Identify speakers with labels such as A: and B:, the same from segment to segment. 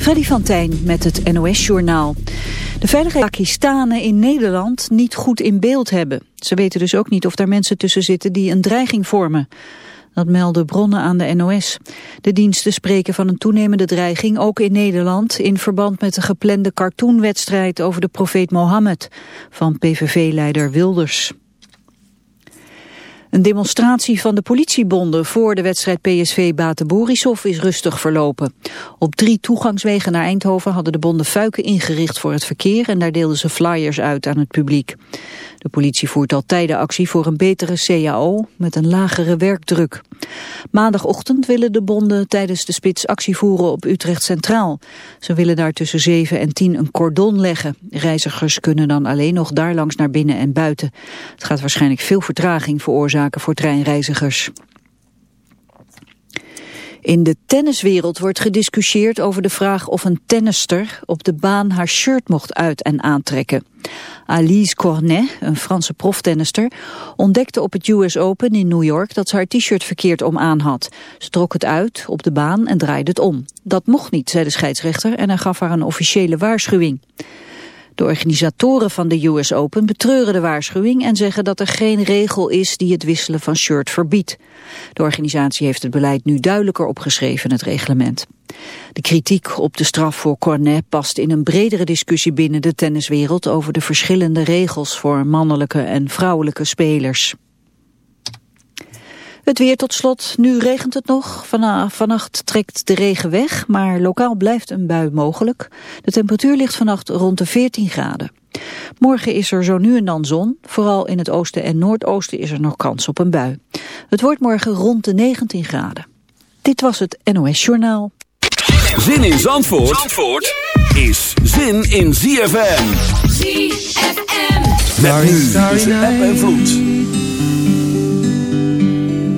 A: Freddy van Tijn met het NOS-journaal. De veiligheid Pakistanen in Nederland niet goed in beeld hebben. Ze weten dus ook niet of daar mensen tussen zitten die een dreiging vormen. Dat melden bronnen aan de NOS. De diensten spreken van een toenemende dreiging, ook in Nederland... in verband met de geplande cartoonwedstrijd over de profeet Mohammed... van PVV-leider Wilders. Een demonstratie van de politiebonden voor de wedstrijd PSV Bate Borisov is rustig verlopen. Op drie toegangswegen naar Eindhoven hadden de bonden fuiken ingericht voor het verkeer en daar deelden ze flyers uit aan het publiek. De politie voert al tijden actie voor een betere CAO met een lagere werkdruk. Maandagochtend willen de bonden tijdens de spits actie voeren op Utrecht Centraal. Ze willen daar tussen 7 en 10 een cordon leggen. Reizigers kunnen dan alleen nog daar langs naar binnen en buiten. Het gaat waarschijnlijk veel vertraging veroorzaken voor treinreizigers. In de tenniswereld wordt gediscussieerd over de vraag of een tennister op de baan haar shirt mocht uit- en aantrekken. Alice Cornet, een Franse proftennister, ontdekte op het US Open in New York dat ze haar t-shirt verkeerd om aan had. Ze trok het uit op de baan en draaide het om. Dat mocht niet, zei de scheidsrechter en hij gaf haar een officiële waarschuwing. De organisatoren van de US Open betreuren de waarschuwing en zeggen dat er geen regel is die het wisselen van shirt verbiedt. De organisatie heeft het beleid nu duidelijker opgeschreven het reglement. De kritiek op de straf voor Cornet past in een bredere discussie binnen de tenniswereld over de verschillende regels voor mannelijke en vrouwelijke spelers. Het weer tot slot. Nu regent het nog. vannacht trekt de regen weg, maar lokaal blijft een bui mogelijk. De temperatuur ligt vannacht rond de 14 graden. Morgen is er zo nu en dan zon. Vooral in het oosten en noordoosten is er nog kans op een bui. Het wordt morgen rond de 19 graden. Dit was het NOS Journaal.
B: Zin in Zandvoort, Zandvoort is zin in ZFM. ZFM. Met nu tussen app en vloed.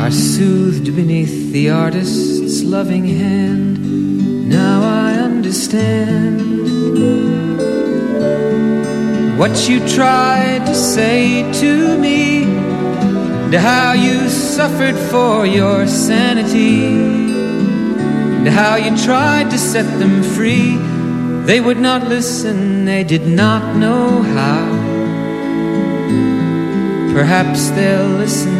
C: are soothed beneath the artist's loving hand. Now I understand what you tried to say to me, and how you suffered for your sanity, and how you tried to set them free. They would not listen, they did not know how. Perhaps they'll listen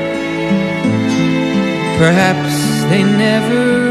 C: Perhaps they never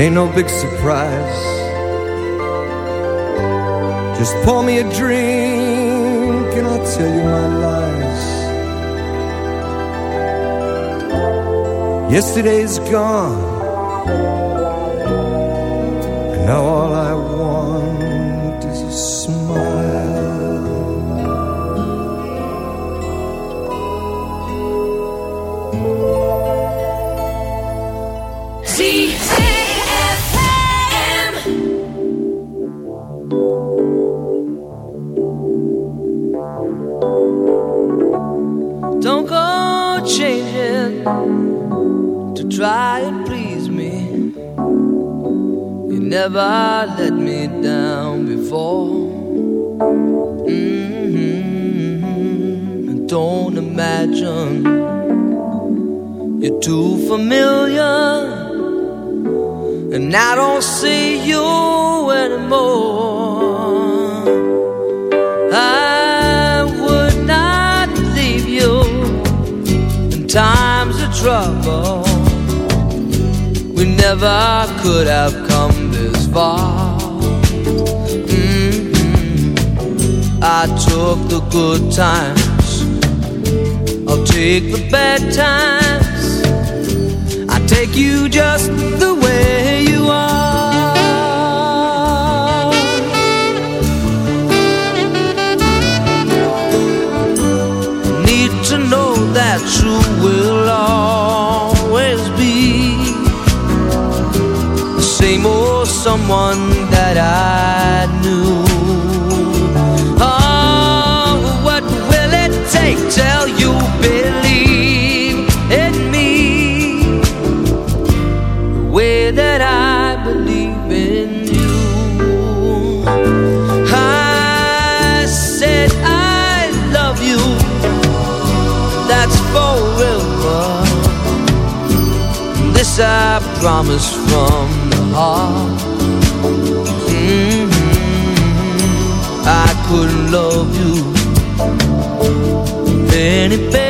D: Ain't no big surprise. Just pour me a drink and I'll tell you my lies. Yesterday's gone, and now all I want is a smile.
E: This I promise from the heart mm -hmm. I could love you any better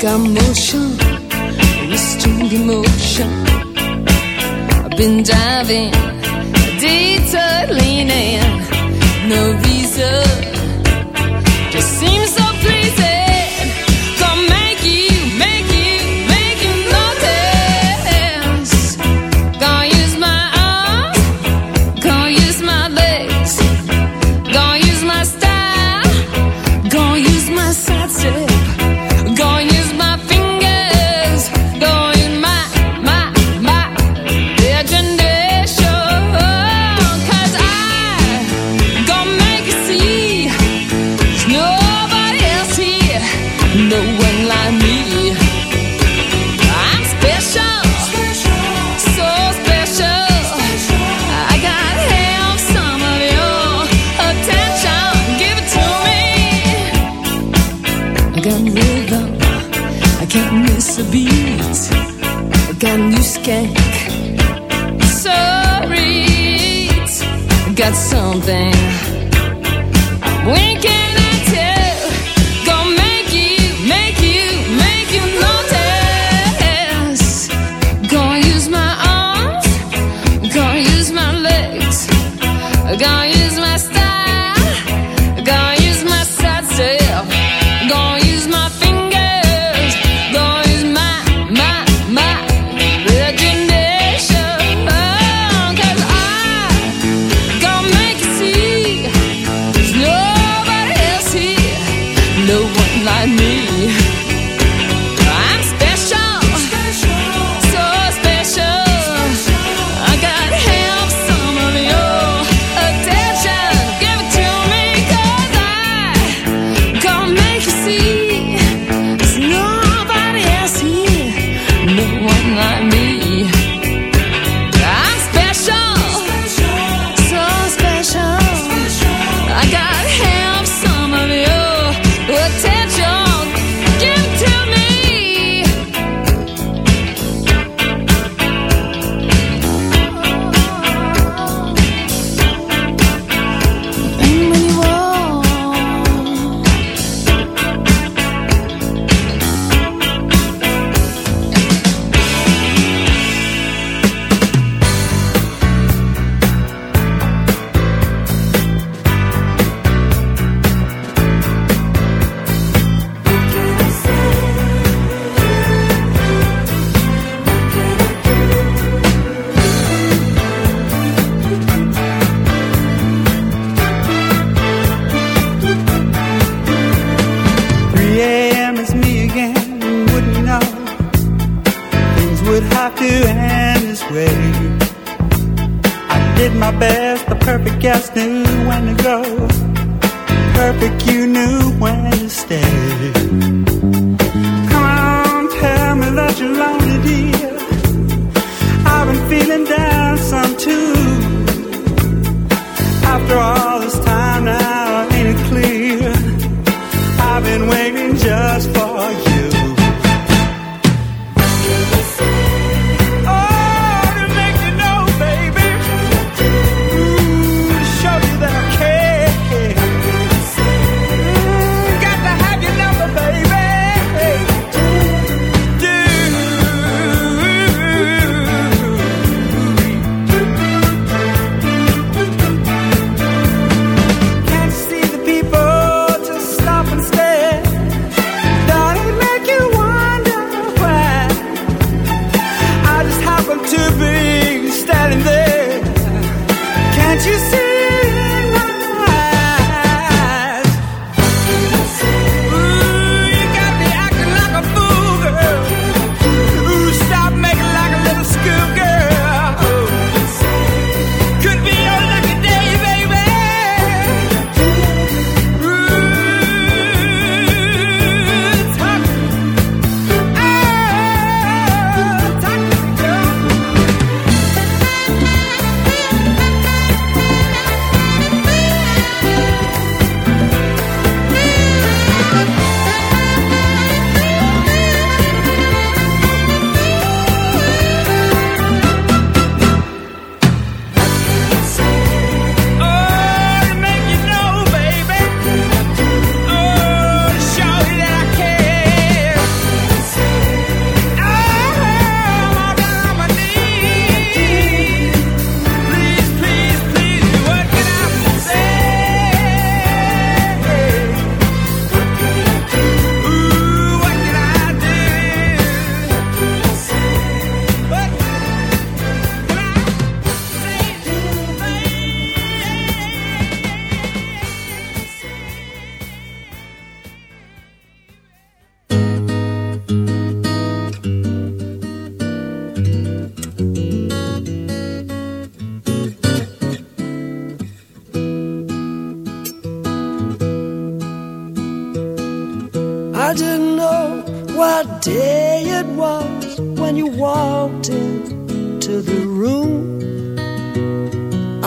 F: Got I'm motion, restrained emotion. I've been diving, detailing, no reason. Just seems so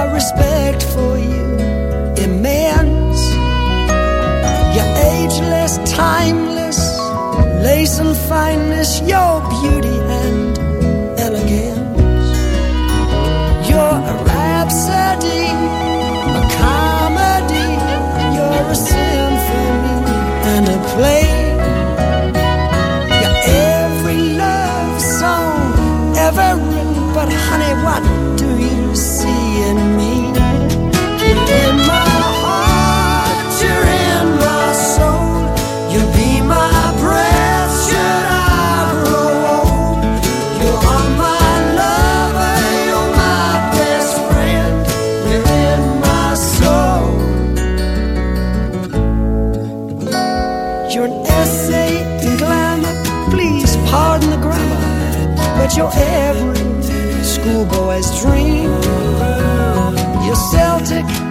G: My respect for you immense. You're ageless, timeless, lace and fineness, your beauty and elegance. You're a rhapsody, a comedy, you're a symphony and a play. You're every love song ever written, but honey, what see in me? You're in my heart, you're in my soul. You be my breath, should I grow old? You are my lover, you're my best friend. You're in my soul. You're an essay in glamour. Please pardon the grammar, but you're every schoolboy's dream.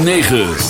B: 106.9